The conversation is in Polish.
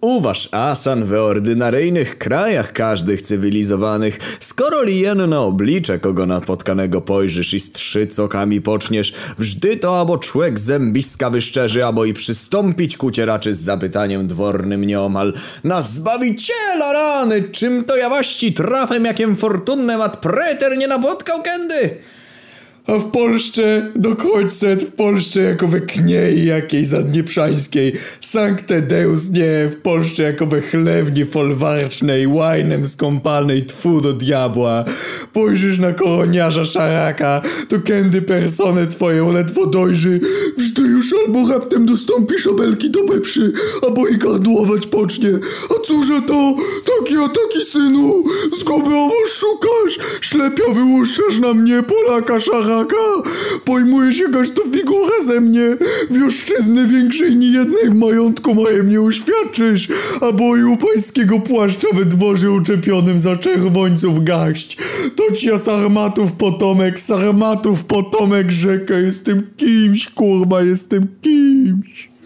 Uważ, Asan, w ordynaryjnych krajach każdych cywilizowanych, skoro li jeno na oblicze kogo napotkanego pojrzysz i z trzy cokami poczniesz, wżdy to abo człek zębiska wyszczerzy, abo i przystąpić ku cieraczy z zapytaniem dwornym nieomal. Na zbawiciela rany, czym to ja waści trafem, jakiem fortunnem ad preter nie napotkał kędy? A w Polsce, do końca w Polsce jako we kniei jakiej zadnieprzańskiej, Sancte Deus nie, w Polsce jako we chlewni folwarcznej, łajnem skąpanej, tfu do diabła. Pojrzysz na koroniarza szaraka, to kiedy personę twoją ledwo dojrzy, wżdy już albo raptem dostąpisz obelki do peprzy, albo i gardłować pocznie. A cóże to? Taki a taki synu, zguby owo szukasz, ślepia wyłuszczasz na mnie Polaka szaraka taka! Pojmuje się to figurę ze mnie! Wioszczyzny większej ni jednej w majątku mojem nie uświadczysz, a boi u pańskiego płaszcza we dworze uczepionym za czerwońców gaść. Toć ja sarmatów potomek, sarmatów potomek rzeka, jestem kimś, kurwa, jestem kimś.